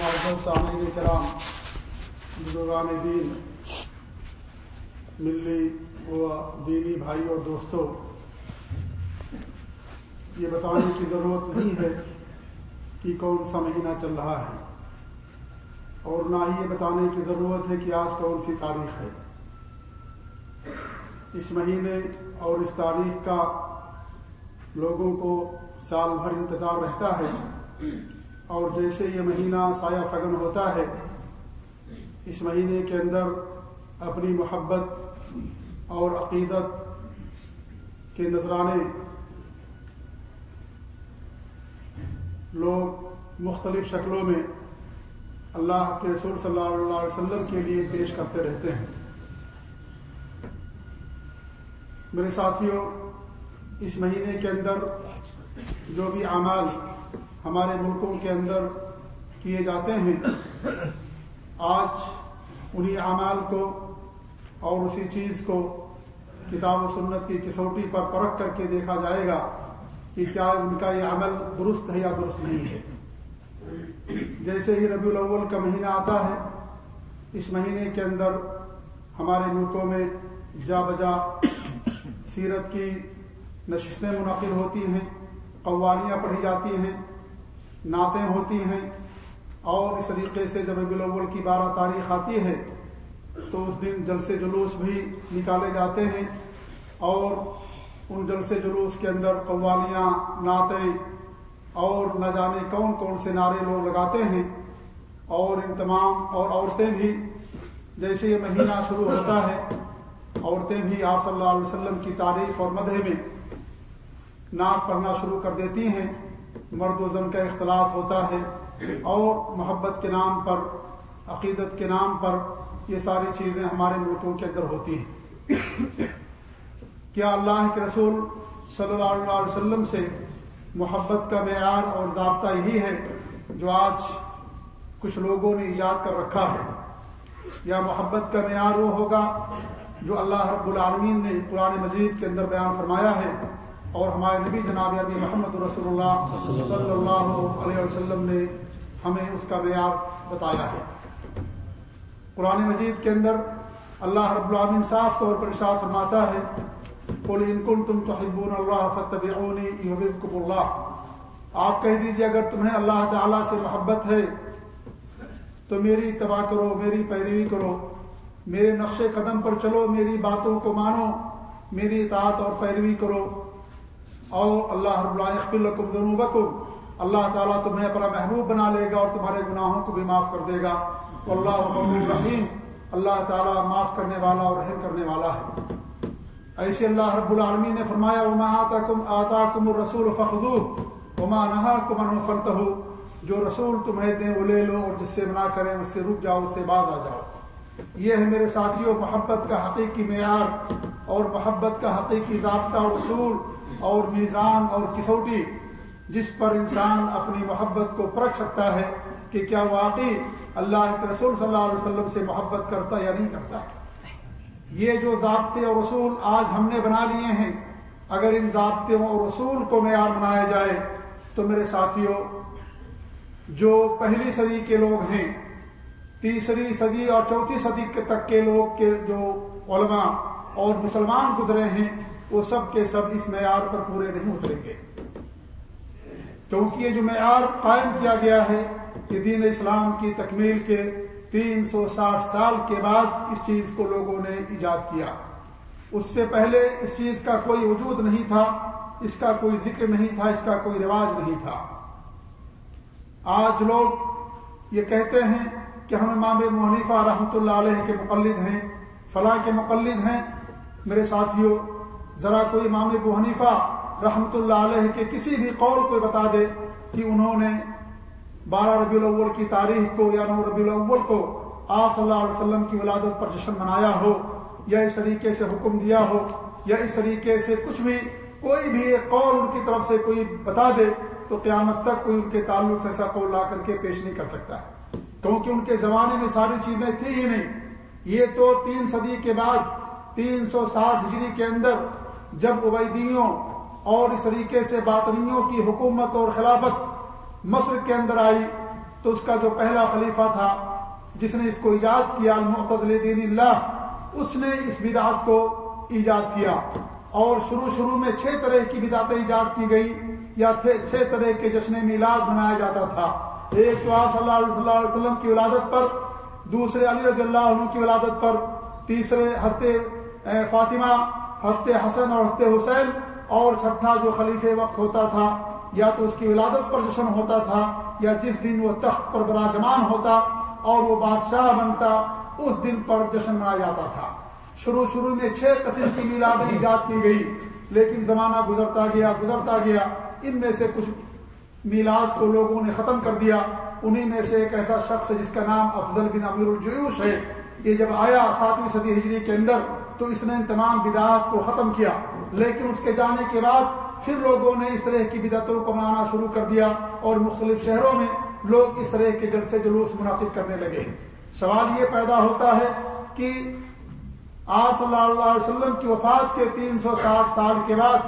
معزز سامعین کرام، بزرگان دین، ملی و دینی بھائی اور دوستوں یہ بتانے کی ضرورت نہیں ہے کہ کون سا مہینہ چل رہا ہے، اور نہ ہی یہ بتانے کی ضرورت ہے کہ آج کون سی تاریخ ہے۔ اس مہینے اور اس تاریخ کا لوگوں کو سال بھر انتظار رہتا ہے۔ اور جیسے یہ مہینہ سایہ فگن ہوتا ہے، اس مہینے کے اندر اپنی محبت اور عقیدت کے نذرانے لوگ مختلف شکلوں میں اللہ کے رسول صلی اللہ علیہ وسلم کے لیے پیش کرتے رہتے ہیں۔ میرے ساتھیوں، اس مہینے کے اندر جو بھی اعمال ہمارے ملکوں کے اندر کیے جاتے ہیں۔ آج انہی اعمال کو اور اسی چیز کو کتاب و سنت کی کسوٹی پر پرکھ کر کے دیکھا جائے گا کہ کیا ان کا یہ عمل درست ہے یا درست نہیں ہے۔ جیسے ہی ربیع الاول کا مہینہ آتا ہے، اس مہینے کے اندر ہمارے ملکوں میں جا بجا سیرت کی نشستیں منعقد ہوتی ہیں، قوالیاں پڑھی جاتی ہیں۔ نعتیں ہوتی ہیں اور اس طریقے سے جب ربی الاول کی بارہ تاریخ آتی ہے تو اس دن جلسے جلوس بھی نکالے جاتے ہیں اور ان جلسے جلوس کے اندر قوالیاں، نعتیں اور نہ جانے کون کون سے نعرے لوگ لگاتے ہیں اور ان تمام اور عورتیں بھی جیسے یہ مہینہ شروع ہوتا ہے، عورتیں بھی آپ صلی اللہ علیہ وسلم کی تعریف اور مدح میں نعت پڑھنا شروع کر دیتی ہیں۔ مرد و زن کا اختلاط ہوتا ہے اور محبت کے نام پر، عقیدت کے نام پر یہ ساری چیزیں ہمارے ملکوں کے اندر ہوتی ہیں۔ کیا اللہ کے رسول صلی اللہ علیہ وسلم سے محبت کا معیار اور ضابطہ یہی ہے جو آج کچھ لوگوں نے ایجاد کر رکھا ہے؟ یا محبت کا معیار وہ ہوگا جو اللہ رب العالمین نے قرآن مجید کے اندر بیان فرمایا ہے اور ہمارے نبی جناب علی محمد رسول اللہ صلی اللہ علیہ وسلم نے ہمیں اس کا معیار بتایا ہے۔ قرآن مجید کے اندر اللہ رب العالمین صاف طور پر ارشاد فرماتا ہے، قل ان کنتم تحبون اللہ فتبعونی یحببکم اللہ آپ کہہ دیجیے، اگر تمہیں اللہ تعالی سے محبت ہے، تو میری اتباع کرو، میری پیروی کرو، میرے نقش قدم پر چلو، میری باتوں کو مانو، میری اطاعت اور پیروی کرو۔ اور اللہ رب العالمین ذنوبکم۔ اللہ تعالیٰ تمہیں اپنا محبوب بنا لے گا اور تمہارے گناہوں کو بھی معاف کر دے گا۔ اللہ غفور رحیم۔ اللہ تعالیٰ معاف کرنے والا اور رحم کرنے والا ہے۔ ایسے اللہ رب العالمین نے فرمایا، وما آتاکم آتاکم الرسول فخذو وما نہاکم عنہ جو رسول تمہیں دیں وہ لے لو اور جس سے منع کریں اس سے رک جاؤ، اس سے بعد آ جاؤ۔ یہ ہے میرے ساتھیوں، محبت کا حقیقی معیار اور محبت کا حقیقی ضابطہ اور اصول۔ اور میزان اور کسوٹی جس پر انسان اپنی محبت کو پرکھ سکتا ہے کہ کیا واقعی اللہ کے رسول صلی اللہ علیہ وسلم سے محبت کرتا یا نہیں کرتا۔ یہ جو ضابطے اور رسول آج ہم نے بنا لیے ہیں، اگر ان ضابطے اور رسول کو معیار بنایا جائے تو میرے ساتھیوں، جو پہلی صدی کے لوگ ہیں، تیسری صدی اور چوتھی صدی تک کے لوگ کے جو علماء اور مسلمان گزرے ہیں وہ سب کے سب اس معیار پر پورے نہیں اتریں گے۔ کیونکہ یہ جو معیار قائم کیا گیا ہے کہ دین اسلام کی تکمیل کے تین سو ساٹھ سال کے بعد اس چیز کو لوگوں نے ایجاد کیا۔ اس سے پہلے اس چیز کا کوئی وجود نہیں تھا، اس کا کوئی ذکر نہیں تھا، اس کا کوئی رواج نہیں تھا۔ آج لوگ یہ کہتے ہیں کہ ہم امام محنیفہ رحمۃ اللہ علیہ کے مقلد ہیں، فلاں کے مقلد ہیں۔ میرے ساتھیوں ذرا کوئی امام ابو حنیفہ رحمۃ اللہ علیہ کے کسی بھی قول کو بتا دے کہ انہوں نے بارہ ربی الاول کی تاریخ کو یا نو ربی الاول کو آپ صلی اللہ علیہ وسلم کی ولادت پر جشن منایا ہو یا اس طریقے سے حکم دیا ہو یا اس طریقے سے کچھ بھی کوئی بھی ایک قول ان کی طرف سے کوئی بتا دے تو قیامت تک کوئی ان کے تعلق سے ایسا قول لا کر کے پیش نہیں کر سکتا کیونکہ ان کے زمانے میں ساری چیزیں تھی ہی نہیں۔ یہ تو تین صدی کے بعد تین سو ساٹھ ہجری کے اندر جب عبیدیوں اور اس طریقے سے باطنیوں کی حکومت اور خلافت مصر کے اندر آئی، تو اس کا جو پہلا خلیفہ تھا، جس نے اس کو ایجاد کیا المعتزل دین اللہ، اس نے اس بدعت کو ایجاد کیا۔ اور شروع شروع میں چھ طرح کی بدعتیں ایجاد کی گئی یا چھ طرح کے جشن میلاد منایا جاتا تھا۔ ایک تو آپ صلی اللہ علیہ وسلم کی ولادت پر، دوسرے علی رضی اللہ عنہ کی ولادت پر، تیسرے ہفتے فاطمہ ہفتے حسن اور ہفتے حسین اور چھٹا جو خلیف وقت ہوتا تھا، یا تو اس کی ولادت پر جشن ہوتا تھا، یا جس دن وہ تخت پر براجمان ہوتا اور وہ بادشاہ بنتا، اس دن پر جشن منایا جاتا تھا۔ شروع شروع میں چھ قسم کی میلادیں ایجاد کی گئی، لیکن زمانہ گزرتا گیا گزرتا گیا۔ ان میں سے کچھ میلاد کو لوگوں نے ختم کر دیا۔ انہی میں سے ایک ایسا شخص جس کا نام افضل بن امیر الجیوش ہے۔ یہ جب آیا ساتویں صدی ہجری کے اندر تو اس نے ان تمام بدعات کو ختم کیا۔ لیکن اس کے جانے کے بعد پھر لوگوں نے اس طرح کی بدعتوں کو منانا شروع کر دیا اور مختلف شہروں میں لوگ اس طرح کے جلسے جلوس منعقد کرنے لگے۔ سوال یہ پیدا ہوتا ہے کہ آپ صلی اللہ علیہ وسلم کی وفات کے تین سو ساٹھ سال کے بعد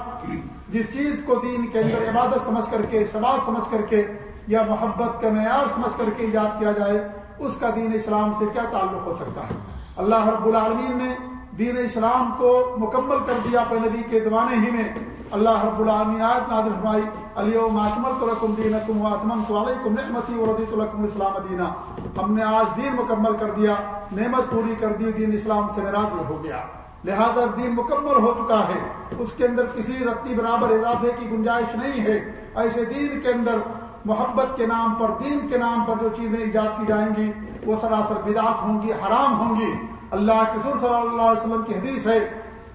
جس چیز کو دین کے اندر عبادت سمجھ کر کے سوال سمجھ کر کے یا محبت کا معیار سمجھ کر کے ایجاد کیا جائے، اس کا دین اسلام سے کیا تعلق ہو سکتا ہے؟ اللہ رب العالمین نے دین اسلام کو مکمل کر دیا اپنے نبی کے زمانے ہی میں۔ اللہ رب العالمین آیت نادر فرمائی علی ماتمل تو رقم دین کم واتمن تو علیکم نعمتی وردی تو رقم اسلام دینا۔ ہم نے آج دین مکمل کر دیا، نعمت پوری کر دی، دین اسلام سے میراض ہو گیا۔ لہذا دین مکمل ہو چکا ہے۔ اس کے اندر کسی رتی برابر اضافے کی گنجائش نہیں ہے۔ ایسے دین کے اندر محبت کے نام پر، دین کے نام پر جو چیزیں ایجاد کی جائیں گی، وہ سراسر بدعت ہوں گی، حرام ہوں گی۔ اللہ کے سر صلی اللہ علیہ وسلم کی حدیث ہے،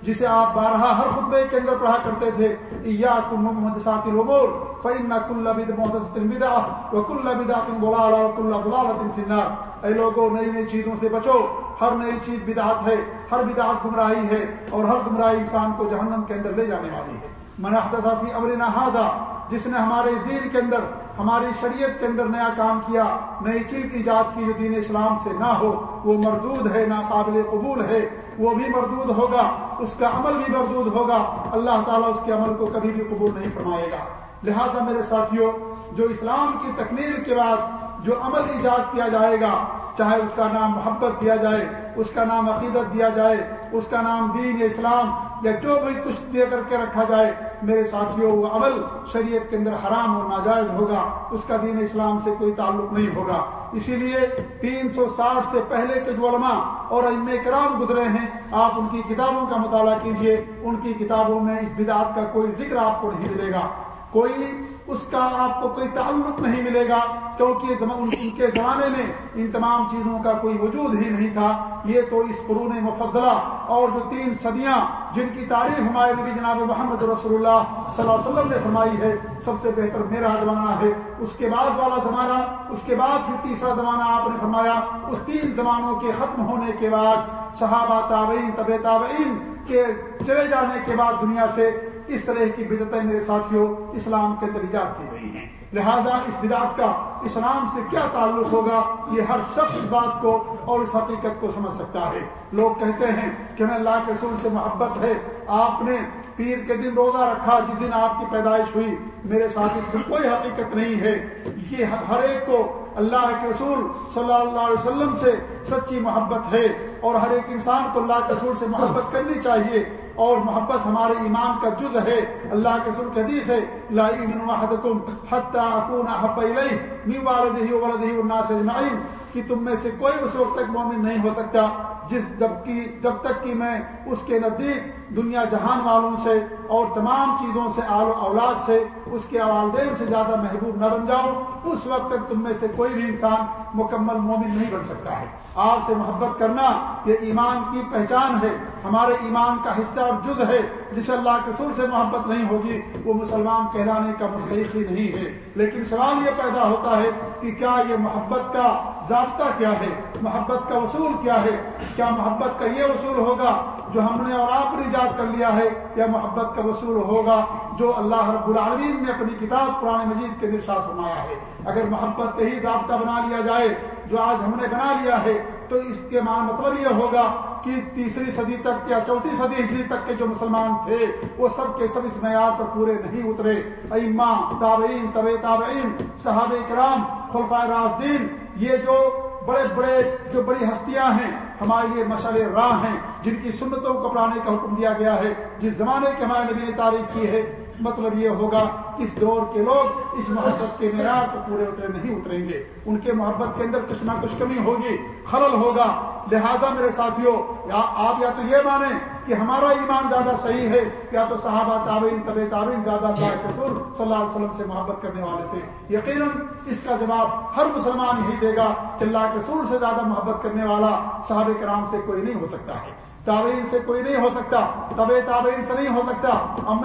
جسے آپ بارہا ہر خطبے کے اندر پڑھا کرتے تھے یا کم محمد سات العمور فعن کل بدا و کل بدا تم بولا کل بلال فنار اے لوگوں نئی نئی چیزوں سے بچو، ہر نئی چیز بدعت ہے، ہر بدعت گمراہی ہے اور ہر گمراہی انسان کو جہنم کے اندر لے جانے والی ہے۔ مناحت فی امر نہ جس نے ہمارے دین کے اندر ہماری شریعت کے اندر نیا کام کیا، نئی چیز ایجاد کی جو دین اسلام سے نہ ہو، وہ مردود ہے نہ قابل قبول ہے، وہ بھی مردود ہوگا، اس کا عمل بھی مردود ہوگا، اللہ تعالیٰ اس کے عمل کو کبھی بھی قبول نہیں فرمائے گا۔ لہذا میرے ساتھیوں، جو اسلام کی تکمیل کے بعد جو عمل ایجاد کیا جائے گا، چاہے اس کا نام محبت دیا جائے، اس کا نام عقیدت دیا جائے، اس کا نام دین اسلام یا جو بھی کچھ دے کر کے رکھا جائے، میرے ساتھیوں، وہ عمل شریعت کے اندر حرام اور ناجائز ہوگا، اس کا دین اسلام سے کوئی تعلق نہیں ہوگا۔ اسی لیے تین سو ساٹھ سے پہلے کے جو علماء اور ام کرام گزرے ہیں، آپ ان کی کتابوں کا مطالعہ کیجیے۔ ان کی کتابوں میں اس بدعت کا کوئی ذکر آپ کو نہیں ملے گا۔ کوئی اس کا آپ کو کوئی تعلق نہیں ملے گا، کیونکہ ان کے زمانے میں ان تمام چیزوں کا کوئی وجود ہی نہیں تھا۔ یہ تو اس قرون مفضلہ اور جو تین صدیاں جن کی تاریخ ہمارے نبی جناب محمد رسول اللہ صلی اللہ علیہ وسلم نے فرمائی ہے، سب سے بہتر میرا زمانہ ہے۔ اس کے بعد والا زمانہ، اس کے بعد پھر تیسرا زمانہ آپ نے فرمایا، اس تین زمانوں کے ختم ہونے کے بعد صحابہ تابعین طب تابعین کے چلے جانے کے بعد دنیا سے اس طرح کی بدتیں میرے ساتھیوں اسلام کے اندر ایجاد کی گئی ہیں۔ لہذا اس بدعت کا اسلام سے کیا تعلق ہوگا؟ یہ ہر شخص بات کو اور اس حقیقت کو سمجھ سکتا ہے۔ لوگ کہتے ہیں کہ ہمیں اللہ کے رسول سے محبت ہے۔ آپ نے پیر کے دن روزہ رکھا، جس دن آپ کی پیدائش ہوئی۔ میرے ساتھ اس میں کوئی حقیقت نہیں ہے۔ یہ ہر ایک کو اللہ کے رسول صلی اللہ علیہ وسلم سے سچی محبت ہے اور ہر ایک انسان کو اللہ کے رسول سے محبت کرنی چاہیے۔ اور محبت ہمارے ایمان کا جز ہے۔ اللہ کے رسول حدیث ہے، لا احدکم حتى اكون احب الیہ من والده وولده والناس اجمعین۔ کہ تم میں سے کوئی اس وقت تک مومن نہیں ہو سکتا جس جب کی جب تک کہ میں اس کے نزدیک دنیا جہان والوں سے اور تمام چیزوں سے آل و اولاد سے اس کے والدین سے زیادہ محبوب نہ بن جاؤ اس وقت تک تم میں سے کوئی بھی انسان مکمل مومن نہیں بن سکتا ہے۔ آپ سے محبت کرنا یہ ایمان کی پہچان ہے۔ ہمارے ایمان کا حصہ اور جد ہے۔ جسے اللہ کے سر سے محبت نہیں ہوگی، وہ مسلمان کہلانے کا مستحق ہی نہیں ہے۔ لیکن سوال یہ پیدا ہوتا ہے کہ کیا یہ محبت کا ضابطہ کیا ہے؟ محبت کا وصول کیا ہے؟ کیا محبت کا یہ وصول ہوگا جو ہم نے اور آپ نے ایجاد کر لیا ہے؟ یا محبت کا وصول ہوگا جو اللہ رب العالمین نے اپنی کتاب قرآن مجید کے درشاد فرمایا ہے۔ اگر محبت کا ہی ضابطہ بنا لیا جائے جو آج ہم نے بنا لیا ہے، تو اس کے معنی مطلب یہ ہوگا کہ تیسری صدی تک یا چوتھی صدی ہجری تک کے جو مسلمان تھے، وہ سب کے سب اس معیار پر پورے نہیں اترے۔ ایما تابعین طب تابعین صحاب کرام خلفۂ راشدین، یہ جو بڑے بڑے، جو بڑی ہستیاں ہیں، ہمارے لیے مشعل راہ ہیں، جن کی سنتوں کو اپنانے کا حکم دیا گیا ہے۔ جس زمانے کے ہمارے نبی نے تعریف کی ہے مطلب یہ ہوگا اس دور کے لوگ اس محبت کے معیار کو پورے اترے نہیں اتریں گے۔ ان کے محبت کے اندر کچھ نہ کچھ کمی ہوگی، خلل ہوگا۔ لہذا میرے ساتھیوں یا آپ یا تو یہ مانیں کہ ہمارا ایمان زیادہ صحیح ہے، یا تو صحابہ تعبین طب تعبین زیادہ اللہ رسول صلی اللہ علیہ وسلم سے محبت کرنے والے تھے۔ یقیناً اس کا جواب ہر مسلمان یہی دے گا کہ اللہ کے رسول سے زیادہ محبت کرنے والا صحابہ کرام سے کوئی نہیں ہو سکتا ہے۔ تابعین سے کوئی نہیں ہو سکتا طب تابعین سے نہیں ہو سکتا۔ ام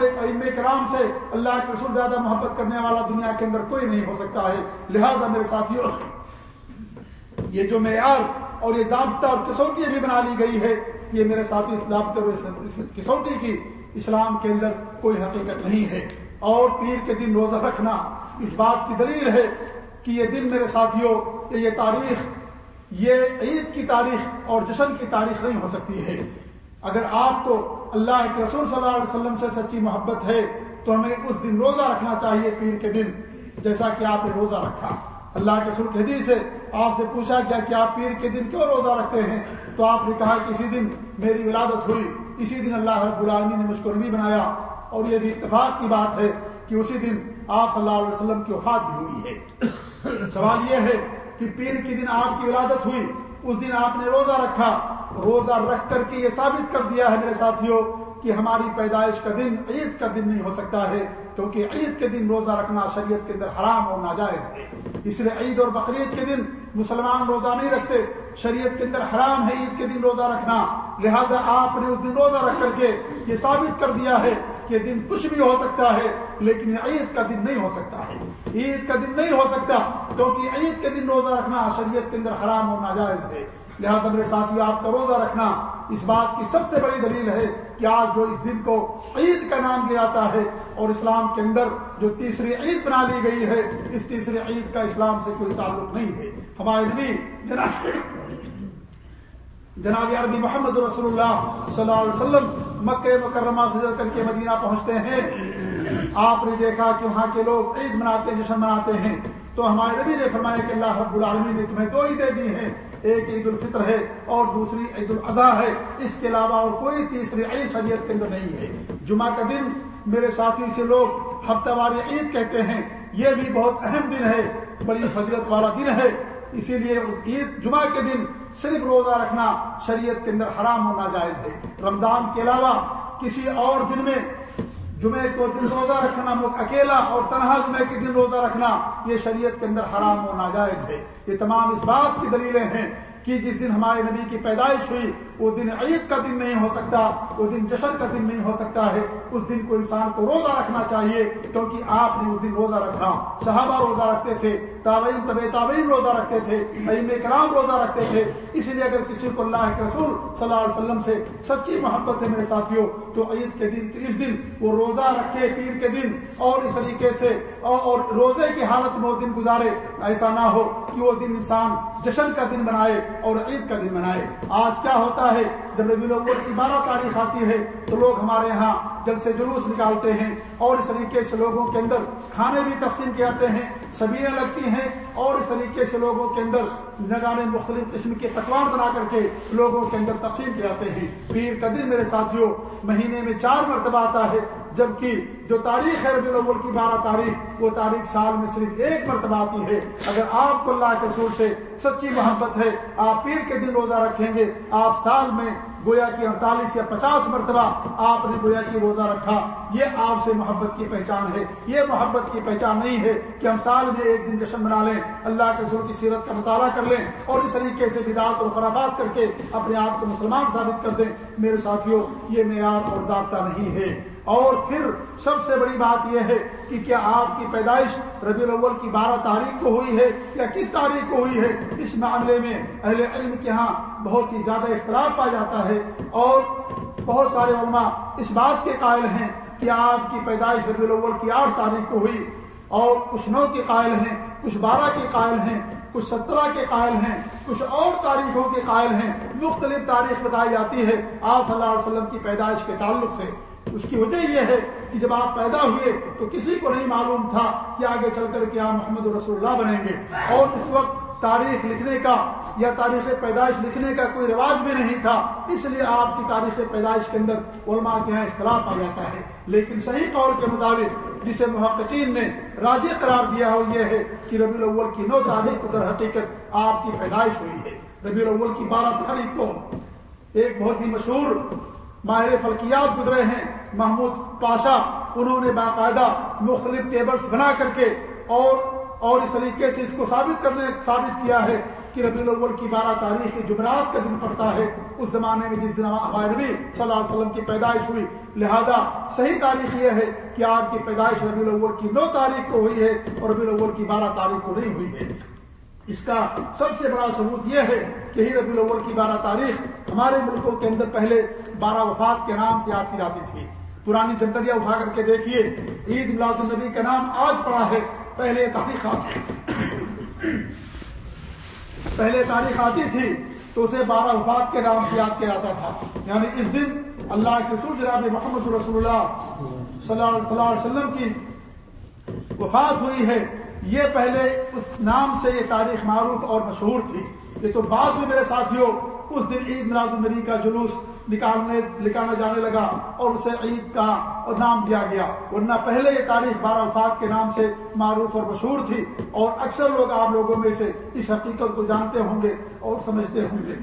کرام سے اللہ کے رسول زیادہ محبت کرنے والا دنیا کے اندر کوئی نہیں ہو سکتا ہے۔ لہذا میرے ساتھیوں یہ جو معیار اور یہ ضابطہ اور کسوٹی بھی بنا لی گئی ہے، یہ میرے ساتھی اس ضابطے اور کسوٹی کی اسلام کے اندر کوئی حقیقت نہیں ہے۔ اور پیر کے دن روزہ رکھنا اس بات کی دلیل ہے کہ یہ دن میرے ساتھیوں یہ تاریخ یہ عید کی تاریخ اور جشن کی تاریخ نہیں ہو سکتی ہے۔ اگر آپ کو اللہ کے رسول صلی اللہ علیہ وسلم سے سچی محبت ہے، تو ہمیں اس دن روزہ رکھنا چاہیے پیر کے دن، جیسا کہ آپ نے روزہ رکھا۔ اللہ کے رسول حدیث سے آپ سے پوچھا گیا کہ آپ پیر کے دن کیوں روزہ رکھتے ہیں؟ تو آپ نے کہا کہ اسی دن میری ولادت ہوئی۔ اسی دن اللہ رب العالمین نے مجھ کو نبی بنایا۔ اور یہ بھی اتفاق کی بات ہے کہ اسی دن آپ صلی اللہ علیہ وسلم کی وفات بھی ہوئی ہے۔ سوال یہ ہے کہ پیر کے دن آپ کی ولادت ہوئی، اس دن آپ نے روزہ رکھا۔ روزہ رکھ کر کے یہ ثابت کر دیا ہے میرے ساتھیوں کہ ہماری پیدائش کا دن عید کا دن نہیں ہو سکتا ہے، کیونکہ عید کے دن روزہ رکھنا شریعت کے اندر حرام اور ناجائز ہے۔ اس لیے عید اور بقرعید کے دن مسلمان روزہ نہیں رکھتے، شریعت کے اندر حرام ہے عید کے دن روزہ رکھنا۔ لہذا آپ نے اس دن روزہ رکھ کر کے یہ ثابت کر دیا ہے کہ دن کچھ بھی ہو سکتا ہے۔ لیکن یہ عید کا دن نہیں ہو سکتا۔ ہے عید کا دن نہیں ہو سکتا، کیونکہ عید کے دن روزہ رکھنا شریعت کے اندر حرام اور ناجائز ہے۔ لہٰذا میرے ساتھی آپ کا روزہ رکھنا اس بات کی سب سے بڑی دلیل ہے کہ آج جو اس دن کو عید کا نام دیا جاتا ہے اور اسلام کے اندر جو تیسری عید بنا لی گئی ہے، اس تیسری عید کا اسلام سے کوئی تعلق نہیں ہے۔ ہمارے نبی، جناب جناب عربی محمد رسول اللہ صلی اللہ علیہ وسلم مکہ مکرمہ سے کر کے مدینہ پہنچتے ہیں۔ آپ نے دیکھا کہ وہاں کے لوگ عید مناتے ہیں، جشن مناتے ہیں۔ تو ہمارے نبی نے فرمایا کہ اللہ رب العالمین نے تمہیں دو عیدیں دی ہیں۔ ایک عید الفطر ہے اور دوسری عید الاضحیٰ ہے۔ اس کے علاوہ اور کوئی تیسری عید شریعت کے اندر نہیں ہے۔ جمعہ کا دن میرے ساتھی سے لوگ ہفتہ واری عید کہتے ہیں۔ یہ بھی بہت اہم دن ہے، بڑی فضرت والا دن ہے۔ اسی لیے عید جمعہ کے دن صرف روزہ رکھنا شریعت کے اندر حرام ہونا جائز ہے۔ رمضان کے علاوہ کسی اور دن میں جمعے کو دن روزہ رکھنا اکیلا اور تنہا جمعے کے دن روزہ رکھنا، یہ شریعت کے اندر حرام و ناجائز ہے۔ یہ تمام اس بات کی دلیلیں ہیں کہ جس دن ہمارے نبی کی پیدائش ہوئی وہ دن عید کا دن نہیں ہو سکتا، وہ دن جشن کا دن نہیں ہو سکتا ہے۔ اس دن کو انسان کو روزہ رکھنا چاہیے، کیونکہ آپ نے اس دن روزہ رکھا۔ صحابہ روزہ رکھتے تھے، تابعین طب، تابعین روزہ رکھتے تھے عیم کرام روزہ رکھتے تھے۔ اس لیے اگر کسی کو اللہ کے رسول صلی اللہ علیہ وسلم سے سچی محبت ہے میرے ساتھیوں تو عید کے دن اس دن وہ روزہ رکھے پیر کے دن، اور اس طریقے سے، اور روزے کی حالت میں وہ دن گزارے۔ ایسا نہ ہو کہ وہ دن انسان جشن کا دن بنائے اور عید کا دن منائے آج کیا ہوتا ہے ہے۔ جب ربی الاول کی بارہ تاریخ آتی ہے تو لوگ ہمارے یہاں جب سے جلوس نکالتے ہیں اور اس طریقے سے لوگوں کے اندر کھانے بھی تقسیم کیے جاتے ہیں سبیاں لگتی ہیں اور اس طریقے سے لوگوں کے اندر نگانے مختلف قسم کے پکوان بنا کر کے لوگوں کے اندر تقسیم کیے جاتے ہیں۔ پیر کا دن میرے ساتھیوں، مہینے میں چار مرتبہ آتا ہے، جبکہ جو تاریخ ہے ربی الاول کی بارہ تاریخ، وہ تاریخ سال میں صرف ایک مرتبہ آتی ہے۔ اگر آپ کو اللہ کے سور سے سچی محبت ہے، آپ پیر کے دن روزہ رکھیں گے، آپ سال میں گویا کہ اڑتالیس یا پچاس مرتبہ آپ نے گویا کہ روزہ رکھا، یہ آپ سے محبت کی پہچان ہے۔ یہ محبت کی پہچان نہیں ہے کہ ہم سال میں ایک دن جشن بنا لیں، اللہ کے رسول کی سیرت کا مطالعہ کر لیں اور اس طریقے سے بدعت اور خرابات کر کے اپنے آپ کو مسلمان ثابت کر دیں۔ میرے ساتھیوں، یہ معیار اور ضابطہ نہیں ہے۔ اور پھر سب سے بڑی بات یہ ہے کہ کیا آپ کی پیدائش ربی الاول کی بارہ تاریخ کو ہوئی ہے یا کس تاریخ کو ہوئی ہے؟ اس معاملے میں اہل علم کے ہاں بہت ہی زیادہ اختلاف پایا جاتا ہے اور بہت سارے علماء اس بات کے قائل ہیں کہ آپ کی پیدائش ربی الاول کی آٹھ تاریخ کو ہوئی اور کچھ نو کے قائل ہیں، کچھ بارہ کے قائل ہیں، کچھ سترہ کے قائل ہیں، کچھ اور تاریخوں کے قائل ہیں۔ مختلف تاریخ بتائی جاتی ہے آپ صلی اللہ علیہ وسلم کی پیدائش کے تعلق سے۔ اس کی وجہ یہ ہے کہ جب آپ پیدا ہوئے تو کسی کو نہیں معلوم تھا کہ آگے چل کر کے آپ محمد رسول اللہ بنیں گے۔ اور اس وقت تاریخ لکھنے کا یا تاریخ پیدائش لکھنے کا کوئی رواج بھی نہیں تھا، اس لیے آپ کی تاریخ پیدائش کے اندر علماء کے یہاں اختلاف آ جاتا ہے۔ لیکن صحیح قول کے مطابق جسے محققین نے راجی قرار دیا ہو یہ ہے کہ ربی الاول کی نو تاریخ کو در حقیقت آپ کی پیدائش ہوئی ہے۔ ربی الاول کی بارہ تاریخ کو ایک بہت ہی مشہور ماہر فلکیات گزرے ہیں۔ محمود پاشا، انہوں نے باقاعدہ مختلف ٹیبلز بنا کر کے اور اور اس طریقے سے اس کو ثابت کرنے ثابت کیا ہے کہ ربی الاول کی بارہ تاریخ کے جمعرات کا دن پڑتا ہے۔ اس زمانے میں جس دن ہمارے نبی صلی اللہ علیہ وسلم کی پیدائش ہوئی، لہذا صحیح تاریخ یہ ہے کہ آپ کی پیدائش ربی الاول کی نو تاریخ کو ہوئی ہے اور ربی الاول کی بارہ تاریخ کو نہیں ہوئی ہے۔ اس کا سب سے بڑا ثبوت یہ ہے کہ ہی ربی الاول کی بارہ تاریخ ہمارے ملکوں کے اندر پہلے بارہ وفات کے نام سے یاد کی جاتی تھی۔ پرانی جنتریاں اٹھا کر کے دیکھیے۔ عید میلاد النبی کا نام آج پڑا ہے۔ پہلے تاریخ آتی پہلے تاریخ آتی تھی تو اسے بارہ وفات کے نام سے یاد کیا جاتا تھا۔ یعنی اس دن اللہ کے رسول جناب محمد رسول اللہ صلی اللہ علیہ وسلم کی وفات ہوئی ہے۔ یہ پہلے اس نام سے یہ تاریخ معروف اور مشہور تھی۔ یہ تو بعد میں میرے ساتھیوں، اس دن عید میلاد النبی کا جلوس نکالنے نکالا جانے لگا اور اسے عید کا نام دیا گیا۔ ورنہ پہلے یہ تاریخ بارہ وفات کے نام سے معروف اور مشہور تھی اور اکثر لوگ آپ لوگوں میں سے اس حقیقت کو جانتے ہوں گے اور سمجھتے ہوں گے۔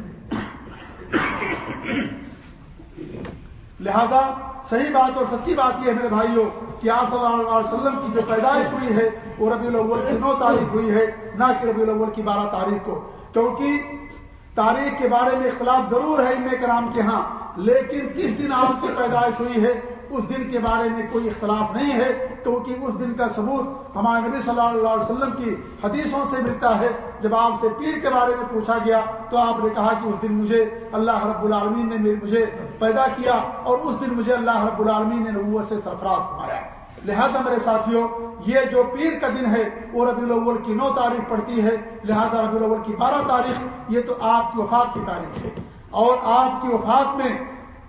لہذا صحیح بات اور سچی بات یہ ہے میرے بھائیوں کہ آپ صلی اللہ علیہ وسلم کی جو پیدائش ہوئی ہے وہ ربی الاول کی نو تاریخ ہوئی ہے، نہ کہ ربی الاول کی بارہ تاریخ کو۔ کیونکہ تاریخ کے بارے میں اختلاف ضرور ہے ان کرام کے ہاں لیکن کس دن آپ کی پیدائش ہوئی ہے، اس دن کے بارے میں کوئی اختلاف نہیں ہے، کیونکہ اس دن کا ثبوت ہمارے نبی صلی اللہ علیہ وسلم کی حدیثوں سے ملتا ہے۔ جب آپ سے پیر کے بارے میں پوچھا گیا، تو آپ نے کہا کہ اس دن مجھے اللہ رب العالمین نے مجھے پیدا کیا اور اس دن مجھے اللہ رب العالمین نے نبوت سے سرفراز فرمایا۔ لہذا میرے ساتھیوں یہ جو پیر کا دن ہے، وہ ربی الاول کی نو تاریخ پڑتی ہے، لہذا ربی الاول کی بارہ تاریخ، یہ تو آپ کی وفات کی تاریخ ہے۔ اور آپ کی وفات میں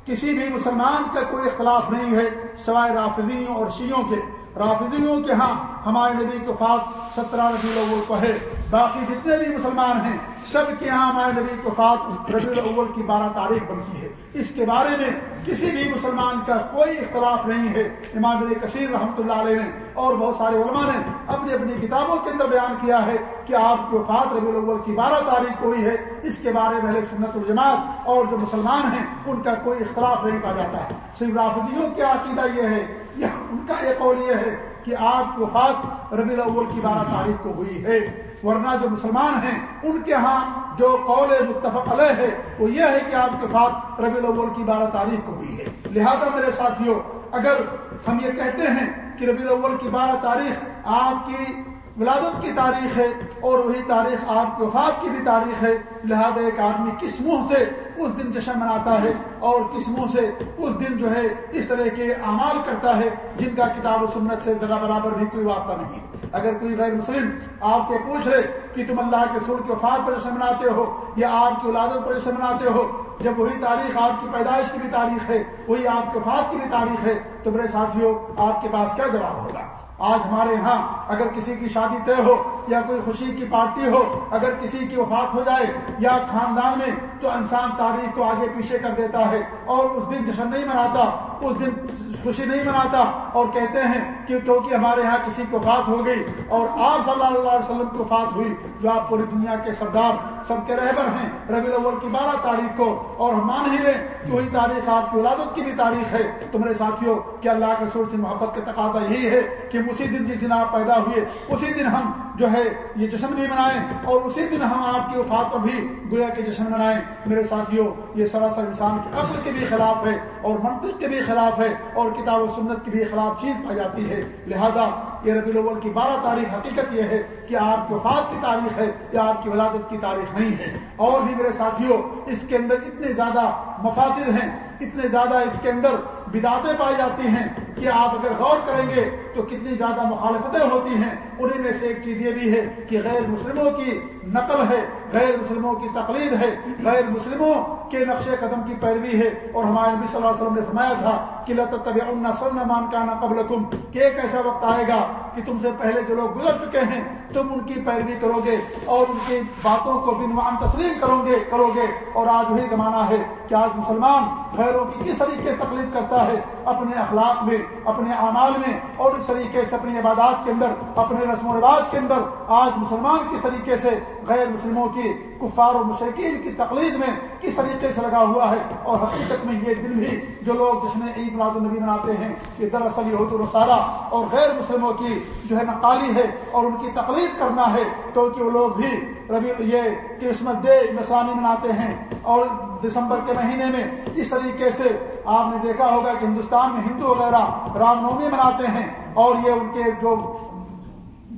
کسی بھی مسلمان کا کوئی اختلاف نہیں ہے، سوائے رافضیوں اور شیوں کے۔ رافضیوں کے ہاں ہمارے نبی کی وفات سترہ ربی الاول کو ہے۔ باقی جتنے بھی مسلمان ہیں، سب کے یہاں ہمارے نبی کی وفات ربی الاول کی بارہ تاریخ بنتی ہے۔ اس کے بارے میں کسی بھی مسلمان کا کوئی اختلاف نہیں ہے۔ امام کثیر رحمۃ اللہ علیہ نے اور بہت سارے علماء نے اپنی اپنی کتابوں کے اندر بیان کیا ہے کہ آپ کی وفات ربی الاول کی بارہ تاریخ کو ہی ہے۔ اس کے بارے میں سنت الجماعت اور جو مسلمان ہیں، ان کا کوئی اختلاف نہیں پایا جاتا۔ ہے صرف رافدیوں کا عقیدہ یہ ہے ان کا ایک قول یہ ہے کہ آپ کی وفات ربی الاول کی بارہ تاریخ کو ہوئی ہے۔ ورنہ جو مسلمان ہیں، ان کے ہاں جو قول متفق علیہ ہے، وہ یہ ہے کہ آپ کے ساتھ ربی الاول کی بارہ تاریخ کو ہوئی ہے۔ لہذا میرے ساتھیوں، اگر ہم یہ کہتے ہیں کہ ربی الاول کی بارہ تاریخ آپ کی ولادت کی تاریخ ہے اور وہی تاریخ آپ کے وفات کی بھی تاریخ ہے، لہذا ایک آدمی کس منہ سے اس دن جشن مناتا ہے اور کس منہ سے اس دن جو ہے اس طرح کے اعمال کرتا ہے جن کا کتاب و سنت سے ذرا برابر بھی کوئی واسطہ نہیں اگر کوئی غیر مسلم آپ سے پوچھ رہے کہ تم اللہ کے سر کے وفات پر جشن مناتے ہو یا آپ کی ولادت پر جشن مناتے ہو جب وہی تاریخ آپ کی پیدائش کی بھی تاریخ ہے، وہی آپ کے وفات کی بھی تاریخ ہے، تو میرے ساتھیوں، آپ کے پاس کیا جواب ہوگا؟ آج ہمارے ہاں اگر کسی کی شادی طے ہو یا کوئی خوشی کی پارٹی ہو، اگر کسی کی وفات ہو جائے یا خاندان میں، تو انسان تاریخ کو آگے پیچھے کر دیتا ہے اور اس دن جشن نہیں مناتا، اس دن خوشی نہیں مناتا اور کہتے ہیں کہ کیونکہ ہمارے ہاں کسی کی وفات ہو گئی اور آپ صلی اللہ علیہ وسلم کی وفات ہوئی، جو آپ پوری دنیا کے سردار سب کے رہبر ہیں ربی الاول کی بارہ تاریخ کو اور ہم مان ہی لیں کہ وہی تاریخ آپ کی ولادت کی بھی تاریخ ہے۔ تو میرے ساتھیوں، کہ اللہ کے سور سے محبت کا تقاضا یہی ہے کہ اسی دن جس دن آپ پیدا ہوئے، اسی دن ہم جو ہے یہ جشن بھی منائیں اور اسی دن ہم آپ کی وفات پر بھی گویا کے جشن منائیں میرے ساتھیوں، یہ سراسر انسان کے عقل کے بھی خلاف ہے اور منطق کے بھی خلاف ہے اور کتاب و سنت کی بھی خلاف چیز پائی جاتی ہے۔ لہذا، یہ ربی الاول کی بارہ تاریخ حقیقت یہ ہے کہ آپ کی وفات کی تاریخ ہے یا آپ کی ولادت کی تاریخ نہیں ہے۔ اور بھی میرے ساتھیوں، اس کے اندر اتنے زیادہ مفاصد ہیں، اتنے زیادہ اس کے اندر بداتیں پائی جاتی ہیں کہ آپ اگر غور کریں گے تو کتنی زیادہ مخالفتیں ہوتی ہیں۔ انہیں میں سے ایک چیز یہ بھی ہے کہ غیر مسلموں کی نقل ہے، غیر مسلموں کی تقلید ہے، غیر مسلموں کے نقش قدم کی پیروی ہے۔ اور ہمارے نبی صلی اللہ علیہ وسلم نے فرمایا تھا کہ لطب مان کا نا قبل کہ ایک ایسا وقت آئے گا کہ تم سے پہلے جو لوگ گزر چکے ہیں، تم ان کی پیروی کرو گے اور ان کی باتوں کو بنوان تسلیم کرو گے کرو گے۔ اور آج وہی زمانہ ہے کہ آج مسلمان غیروں کی کس طریقے سے تقلید کرتا ہے اپنے اخلاق میں، اپنے اعمال میں، اور اس طریقے سے اپنی عبادات کے اندر، اپنے رسم و رواج کے اندر آج مسلمان کس طریقے سے غیر مسلموں کی کفار و مشرقین کی تقلید میں کس طریقے سے لگا ہوا ہے؟ اور حقیقت میں یہ دن بھی جو لوگ جس میں عید میلاد النبی مناتے ہیں، یہ دراصل یہود الرسارہ اور غیر مسلموں کی جو ہے نقالی ہے اور ان کی تقلید کرنا ہے کیونکہ وہ لوگ بھی ربی یہ کرسمس ڈے نسرانی مناتے ہیں اور دسمبر کے مہینے میں اس طریقے سے آپ نے دیکھا ہوگا کہ ہندوستان میں ہندو وغیرہ رام نومی مناتے ہیں اور یہ ان کے جو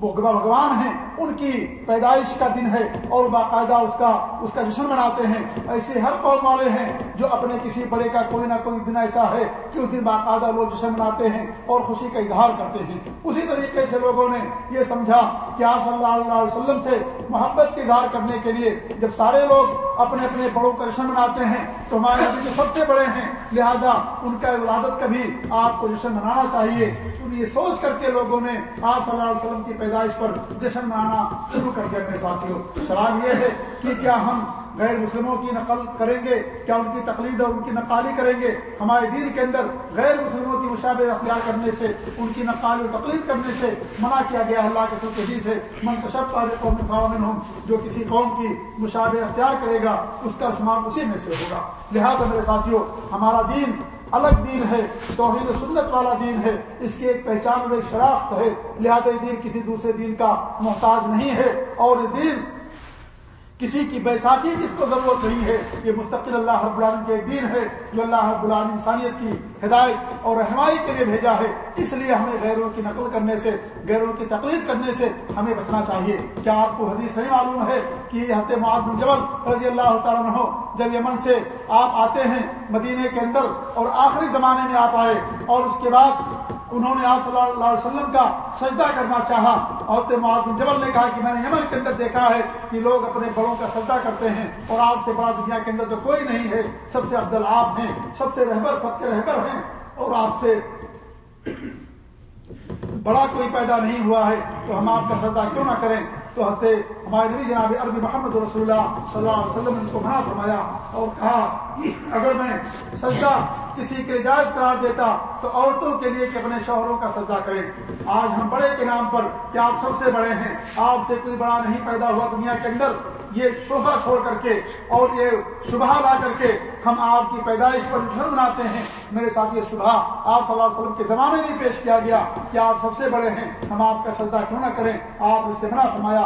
بھگوان ہیں ان کی پیدائش کا دن ہے اور باقاعدہ اس کا اس کا جشن مناتے ہیں۔ ایسے ہر قوم والے ہیں جو اپنے کسی بڑے کا کوئی نہ کوئی دن ایسا ہے کہ اس دن باقاعدہ لوگ جشن مناتے ہیں اور خوشی کا اظہار کرتے ہیں۔ اسی طریقے سے لوگوں نے یہ سمجھا کہ آپ صلی اللہ علیہ وسلم سے محبت کے اظہار کرنے کے لیے جب سارے لوگ اپنے اپنے بڑوں کا جشن مناتے ہیں تو ہمارے نبی جو سب سے بڑے ہیں، لہذا ان کا ولادت کا بھی آپ کو جشن منانا چاہیے۔ یہ سوچ کر کے لوگوں نے آپ صلی اللہ علیہ وسلم کی پیدائش پر جشن منانا بنانا شروع کر دیا اپنے ساتھیوں۔ سوال یہ ہے کہ کیا ہم غیر مسلموں کی نقل کریں گے؟ کیا ان کی تقلید اور ان کی نقالی کریں گے؟ ہمارے دین کے اندر غیر مسلموں کی مشابہ اختیار کرنے سے، ان کی نقالی و تقلید کرنے سے منع کیا گیا۔ اللہ کے سلطی سے منتشب قوم فاؤن ہوں جو کسی قوم کی مشابہ اختیار کرے گا، اس کا شمار اسی میں سے ہوگا۔ لہٰذا میرے ساتھیوں، ہمارا دین الگ دین ہے، توحید و سنت والا دین ہے، اس کی ایک پہچان اور ایک شراخت ہے۔ لہذا دین کسی دوسرے دین کا محتاج نہیں ہے۔ اور یہ دین کسی کی بیساکھی کی اس کو ضرورت نہیں ہے. یہ مستقل اللہ رب العالمین کے ایک دین ہے. جو اللہ رب العالمین انسانیت کی ہدایت اور رہنمائی کے لیے بھیجا ہے. اس لیے ہمیں غیروں کی نقل کرنے سے، غیروں کی تقلید کرنے سے ہمیں بچنا چاہیے. کیا آپ کو حدیث نہیں معلوم ہے کہ یہ حت بن جبل رضی اللہ تعالیٰ عنہ جب یمن سے آپ آتے ہیں مدینے کے اندر اور آخری زمانے میں آپ آئے اور اس کے بعد انہوں نے آپ صلی اللہ علیہ وسلم کا سجدہ کرنا چاہا۔ اور بن جبل نے کہا کہ میں نے یمن کے اندر دیکھا ہے کہ لوگ اپنے بڑوں کا سجدہ کرتے ہیں اور آپ سے بڑا دنیا کے اندر تو کوئی نہیں ہے۔ سب سے افضل آپ ہیں، سب سے رہبر، سب کے رہبر ہیں۔ اور آپ سے بڑا کوئی پیدا نہیں ہوا ہے۔ تو ہم آپ کا سجدہ کیوں نہ کریں؟ تو حضرت ہمارے نبی جناب عربی محمد رسول اللہ صلی اللہ علیہ وسلم نے اس کو منع فرمایا اور کہا کہ اگر میں سجدہ کسی کے جائز قرار دیتا تو عورتوں کے لیے کہ اپنے شوہروں کا سجدہ کریں۔ آج ہم بڑے کے نام پر کہ آپ سب سے بڑے ہیں، آپ سے کوئی بڑا نہیں پیدا ہوا دنیا کے اندر۔ یہ شوہا چھوڑ کر کے اور یہ شبہ لا کر کے ہم آپ کی پیدائش پر جھڑ بناتے ہیں۔ میرے ساتھ یہ شبہ آپ صلی اللہ علیہ وسلم کے زمانے میں پیش کیا گیا کہ آپ سب سے بڑے ہیں۔ ہم آپ کا سجدہ کیوں نہ کریں؟ آپ اس سے منع فرمایا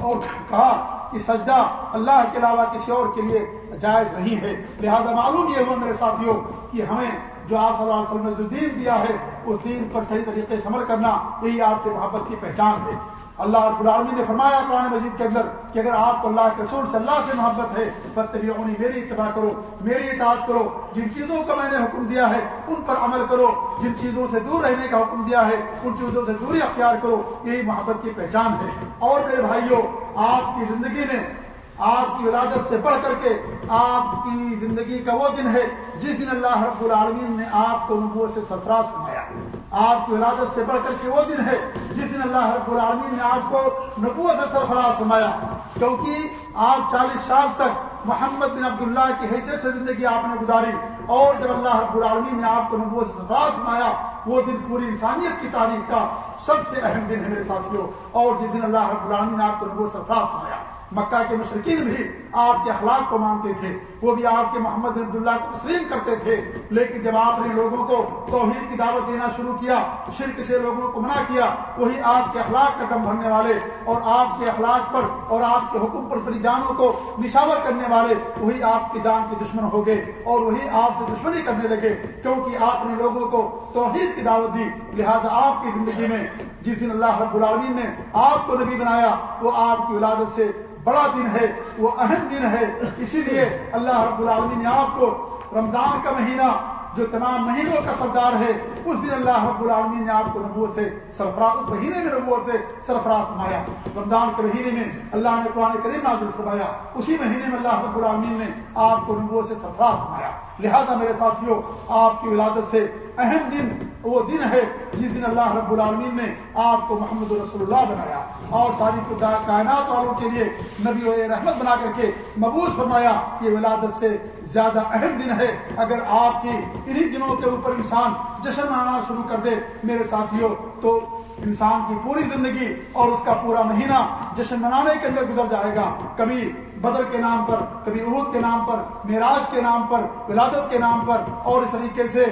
اور کہا کہ سجدہ اللہ کے علاوہ کسی اور کے لیے جائز نہیں ہے۔ لہذا معلوم یہ ہوا میرے ساتھیوں کہ ہمیں جو آپ صلی اللہ علیہ وسلم نے جو دین دیا ہے، اس دین پر صحیح طریقے سے عمل کرنا، یہی آپ سے محبت کی پہچان ہے۔ اللہ رب العالمین نے فرمایا قرآن مجید کے اندر کہ اگر آپ کو اللہ کے رسول سے اللہ سے محبت ہے ستیہ میری اتباع کرو، میری اطاعت کرو، جن چیزوں کا میں نے حکم دیا ہے، ان پر عمل کرو، جن چیزوں سے دور رہنے کا حکم دیا ہے، ان چیزوں سے دوری اختیار کرو، یہی محبت کی پہچان ہے۔ اور میرے بھائیوں آپ کی زندگی میں، آپ کی ولادت سے بڑھ کر کے آپ کی زندگی کا وہ دن ہے، جس دن اللہ رب العالمین نے آپ کو نبوت سے سرفراز فرمایا۔ آپ کی ولادت سے بڑھ کر کے وہ دن ہے جس دن اللہ رب العالمین نے آپ کو نبوت سے سرفراز فرمایا۔ کیونکہ آپ چالیس سال تک محمد بن عبداللہ کی حیثیت سے زندگی آپ نے گزاری اور جب اللہ رب العالمین نے آپ کو نبوت سے سرفراز فرمایا، وہ دن پوری انسانیت کی تاریخ کا سب سے اہم دن ہے میرے ساتھیوں۔ اور جس دن اللہ رب العالمین نے آپ کو نبوت سے سرفراز فرمایا۔ مکہ کے مشرقین بھی آپ کے اخلاق کو مانتے تھے، وہ بھی آپ کے محمد بن عبداللہ کو تسلیم کرتے تھے۔ لیکن جب آپ نے لوگوں کو توحید کی دعوت دینا شروع کیا، شرک سے لوگوں کو منع کیا، وہی آپ کے اخلاق کا دم بھرنے والے اور آپ کے اخلاق پر اور آپ کے حکم پر اپنی جانوں کو نشاور کرنے والے، وہی آپ کی جان کے دشمن ہو گئے اور وہی آپ سے دشمنی کرنے لگے۔ کیونکہ آپ نے لوگوں کو توحید کی دعوت دی، لہذا آپ کی زندگی میں جس دن اللہ رب العالمین نے آپ کو نبی بنایا، وہ آپ کی ولادت سے بڑا دن ہے، وہ اہم دن ہے۔ اسی لیے اللہ رب العالمین نے آپ کو رمضان کا مہینہ جو تمام مہینوں کا سردار ہے، اس دن اللہ رب العالمین نے آپ کو نبوت سے سرفراز، اس مہینے میں نبوت سے سرفراز فرمایا۔ رمضان کے مہینے میں اللہ نے قرآن کریم نازل فرمایا۔ اسی مہینے میں اللہ رب العالمین نے آپ کو نبوت سے سرفراز فرمایا۔ لہذا میرے ساتھیوں آپ کی ولادت سے اہم دن وہ دن ہے جس دن اللہ رب العالمین نے آپ کو محمد رسول اللہ بنایا۔ اور ساری کائنات والوں کے لیے نبی و رحمت بنا کر کے مبوس فرمایا، یہ ولادت سے زیادہ اہم دن ہے۔ اگر آپ کی انہی دنوں کے اوپر انسان جشن منانا شروع کر دے میرے ساتھیوں تو انسان کی پوری زندگی اور اس کا پورا مہینہ جشن منانے کے اندر گزر جائے گا۔ کبھی بدر کے نام پر، کبھی عہد کے نام پر، معراج کے نام پر، ولادت کے نام پر، اور اس طریقے سے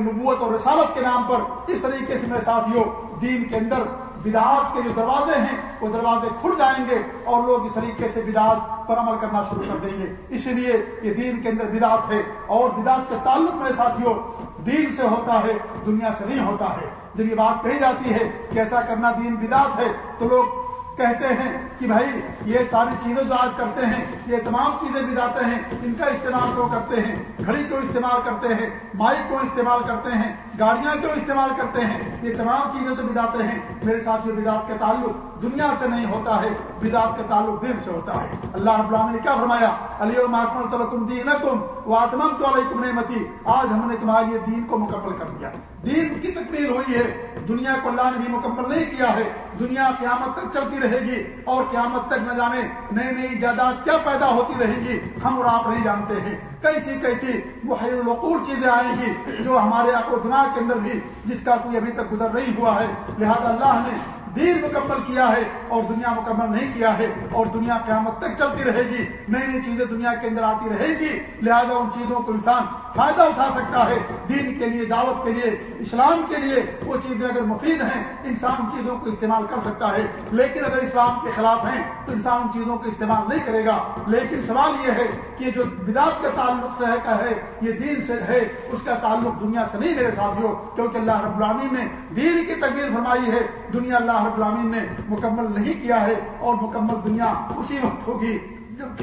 نبوت اور رسالت کے نام پر، اس طریقے سے میرے ساتھیوں دین کے اندر بدعات کے جو دروازے ہیں، وہ دروازے کھل جائیں گے اور لوگ اس طریقے سے بدعات پر عمل کرنا شروع کر دیں گے۔ اسی لیے یہ دین کے اندر بدعت ہے اور بدعت کا تعلق میرے ساتھیوں، دین سے ہوتا ہے، دنیا سے نہیں ہوتا ہے۔ جب یہ بات کہی جاتی ہے کہ ایسا کرنا دین بدعت ہے، تو لوگ کہتے ہیں کہ بھائی، یہ ساری چیزیں جو آج کرتے ہیں، یہ تمام چیزیں بھی ہیں، ان کا استعمال کیوں کرتے ہیں؟ گھڑی کیوں استعمال کرتے ہیں؟ مائک کو استعمال کرتے ہیں؟ گاڑیاں کیوں استعمال کرتے ہیں؟ یہ تمام چیزیں تو بداتے ہیں، میرے ساتھ بدعت کا تعلق دنیا سے نہیں ہوتا ہے بدعت کا تعلق دل سے ہوتا ہے۔ اللہ رب العالمین نے کیا فرمایا؟ علی محکم دینکم واتممت علیکم نعمتی۔ آج ہم نے تمہارے لیے دین کو مکمل کر دیا۔ دین کی تکمیل ہوئی ہے۔ دنیا کو اللہ نے بھی مکمل نہیں کیا ہے۔ دنیا قیامت تک چلتی رہے گی اور قیامت تک نہ جانے نئی نئی ایجادات کیا پیدا ہوتی رہے گی، ہم اور آپ نہیں جانتے ہیں۔ کیسی کیسی محیر القول چیزیں آئیں گی جو ہمارے آپ و دماغ کے اندر بھی جس کا کوئی ابھی تک گزر نہیں ہوا ہے۔ لہذا اللہ نے دین مکمل کیا ہے اور دنیا مکمل نہیں کیا ہے اور دنیا قیامت تک چلتی رہے گی۔ نئی نئی چیزیں دنیا کے اندر آتی رہے گی۔ لہذا ان چیزوں کو انسان فائدہ اٹھا سکتا ہے دین کے لیے، دعوت کے لیے، اسلام کے لیے وہ چیزیں اگر مفید ہیں، انسان چیزوں کو استعمال کر سکتا ہے۔ لیکن اگر اسلام کے خلاف ہیں تو انسان ان چیزوں کو استعمال نہیں کرے گا۔ لیکن سوال یہ ہے کہ جو بدعت کا تعلق سے کا ہے، یہ دین سے ہے، اس کا تعلق دنیا سے نہیں میرے ساتھیوں کیونکہ اللہ رب العالمین نے دین کی تقبیر فرمائی ہے۔ دنیا اللہ رب العالمین نے مکمل نہیں کیا ہے اور مکمل دنیا اسی وقت ہوگی جب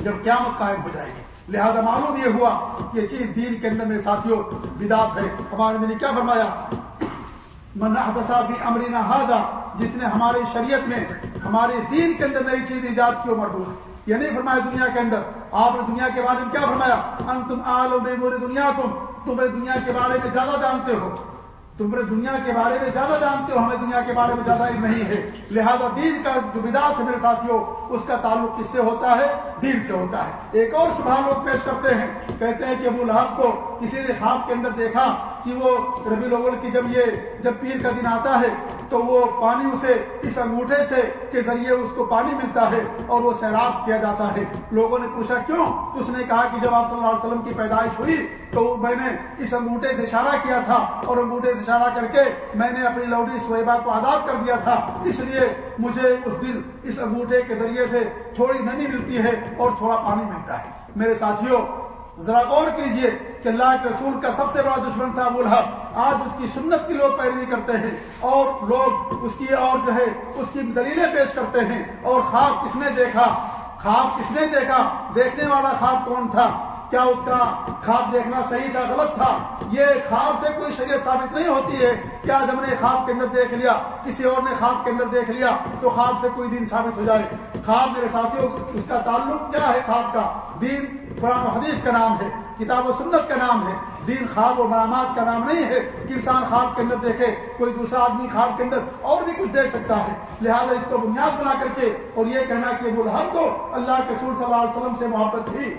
جب قیامت قائم ہو جائے گی۔ لہذا معلوم یہ ہوا یہ چیز دین کے اندر میں ساتھیوں بدات ہے۔ ہمارے میں نے کیا فرمایا؟ امرینا حاضہ جس نے ہماری شریعت میں، ہمارے اس دین کے اندر نئی چیز ایجاد کی مردود یہ نہیں فرمایا دنیا کے اندر۔ آپ نے دنیا کے بارے میں کیا فرمایا؟ ان تم آلو بے دنیا تم تم دنیا کے بارے میں زیادہ جانتے ہو۔ تم دنیا کے بارے میں زیادہ جانتے ہو، ہمیں دنیا کے بارے میں زیادہ علم نہیں ہے۔ لہذا دین کا جو بدات ہے میرے ساتھیوں، اس کا تعلق کس سے ہوتا ہے؟ دین سے ہوتا ہے۔ ایک اور شبہ لوگ پیش کرتے ہیں، کہتے ہیں کہ ابو لہب کو کسی نے خواب کے اندر دیکھا کہ وہ ربی الاول کی جب یہ جب پیر کا دن آتا ہے تو وہ پانی اسے اس انگوٹھے سے کے ذریعے اس کو پانی ملتا ہے اور وہ سیراب کیا جاتا ہے۔ لوگوں نے پوچھا، کیوں؟ تو اس نے کہا کہ جب آپ صلی اللہ علیہ وسلم کی پیدائش ہوئی تو میں نے اس انگوٹھے سے اشارہ کیا تھا اور انگوٹھے سے اشارہ کر کے میں نے اپنی لوڈی سویبا کو آزاد کر دیا تھا۔ اس لیے مجھے اس دن اس انگوٹھے کے ذریعے سے تھوڑی نمی ملتی ہے اور تھوڑا پانی ملتا ہے۔ میرے ساتھیوں، ذرا غور کیجیے کہ اللہ کے رسول کا سب سے بڑا دشمن تھا ابو لہب آج اس کی سنت کی لوگ پیروی کرتے ہیں اور لوگ اس کی اور جو ہے، اس کی دلیلیں پیش کرتے ہیں۔ اور خواب کس نے دیکھا؟ خواب کس نے دیکھا؟ دیکھنے والا خواب کون تھا؟ کیا اس کا خواب دیکھنا صحیح تھا، غلط تھا؟ یہ خواب سے کوئی شریعت ثابت نہیں ہوتی ہے کہ آج ہم نے خواب کے اندر دیکھ لیا، کسی اور نے خواب کے اندر دیکھ لیا تو خواب سے کوئی دین ثابت ہو جائے۔ خواب میرے ساتھیوں اس کا تعلق کیا ہے خواب کا؟ دین، قرآن و حدیث کا نام ہے۔ کتاب و سنت کا نام ہے، دین خواب و مرامات کا نام نہیں ہے کہ انسان خواب کے اندر دیکھے، کوئی دوسرا آدمی خواب کے اندر اور بھی کچھ دیکھ سکتا ہے۔ لہٰذا اس کو بنیاد بنا کر کے اور یہ کہنا کہ بلحب کو اللہ کے سور صلی اللہ علیہ وسلم سے محبت تھی،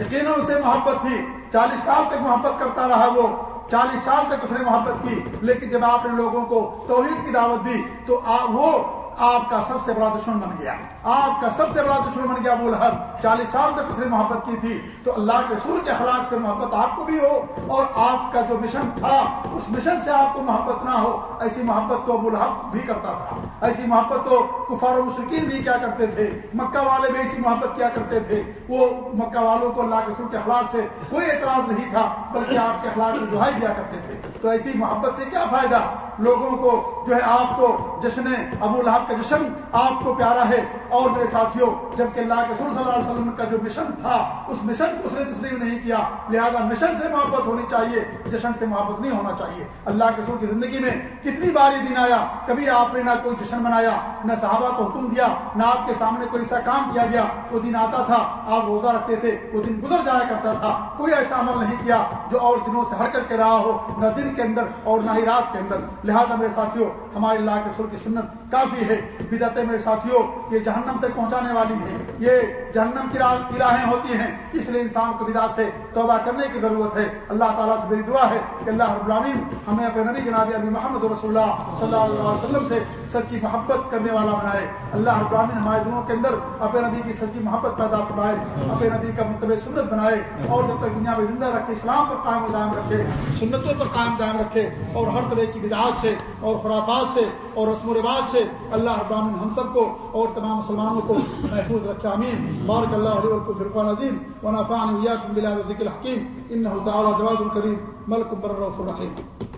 یقیناً اسے محبت تھی۔ چالیس سال تک محبت کرتا رہا وہ، چالیس سال تک اس نے محبت کی۔ لیکن جب آپ نے لوگوں کو توحید کی دعوت دی تو وہ آپ کا سب سے بڑا دشمن بن گیا۔ آپ کا سب سے بڑا دشمن بن گیا ابو لہب۔ چالیس سال تک اس نے محبت کی تھی۔ تو اللہ کے سور کے اخلاق سے محبت آپ کو بھی ہو اور آپ کا جو مشن تھا، اس مشن سے آپ کو محبت نہ ہو، ایسی محبت تو ابو لہب بھی کرتا تھا۔ ایسی محبت تو کفار و مشرقین بھی کیا کرتے تھے۔ مکہ والے بھی ایسی محبت کیا کرتے تھے۔ وہ مکہ والوں کو اللہ کے سر کے اخلاق سے کوئی اعتراض نہیں تھا، بلکہ آپ کے اخلاق کی دہائی دیا کرتے تھے۔ تو ایسی محبت سے کیا فائدہ؟ لوگوں کو جو ہے آپ کو جشن ابو لہب کا جشن آپ کو پیارا ہے اور میرے ساتھیوں، جبکہ اللہ کے صلی اللہ علیہ وسلم کا جو مشن تھا، اس مشن کو اس نے تسلیم نہیں کیا۔ لہذا مشن سے محبت ہونی چاہیے، جشن سے محبت نہیں ہونا چاہیے۔ اللہ کے سر کی زندگی میں کتنی بار یہ دن آیا، کبھی آپ نے نہ کوئی جشن منایا، نہ صحابہ کو حکم دیا، نہ آپ کے سامنے کوئی ایسا کام کیا گیا۔ وہ دن آتا تھا، آپ روزہ رکھتے تھے، وہ دن گزر جایا کرتا تھا۔ کوئی ایسا عمل نہیں کیا جو اور دنوں سے ہٹ کر کے رہا ہو، نہ دن کے اندر اور نہ ہی رات کے اندر۔ لہٰذا میرے ساتھیوں ہمارے اللہ کے سر کی سنت کافی ہے۔ بدعتیں میرے ساتھیوں، یہ جہنم تک پہنچانے والی ہیں۔ یہ جہنم کی راہیں ہوتی ہیں۔ اس لیے انسان کو بدعت سے توبہ کرنے کی ضرورت ہے۔ اللہ تعالیٰ سے میری دعا ہے کہ اللہ رب العالمین ہمیں اپنے نبی جناب علی محمد رسول اللہ صلی اللہ علیہ وسلم سے سچی محبت کرنے والا بنائے۔ اللہ رب العالمین ہمارے دنوں کے اندر اپنے نبی کی سچی محبت پیدا فرمائے، اپنے نبی کا منتب سنت بنائے اور جب تک دنیا میں زندہ رکھے، اسلام پر قائم و دائم رکھے، سنتوں پر قائم دائم رکھے اور ہر طرح کی بدعات سے اور خرافات سے اور رسم و رواج سے سے اللہ ابامن ہم سب کو اور تمام مسلمانوں کو محفوظ رکھے امین بارک اللہ علیہ کو فرقان عظیم و نافان ذکر حکیم ان تعالیٰ جواد الکریم ملک برف الرحیم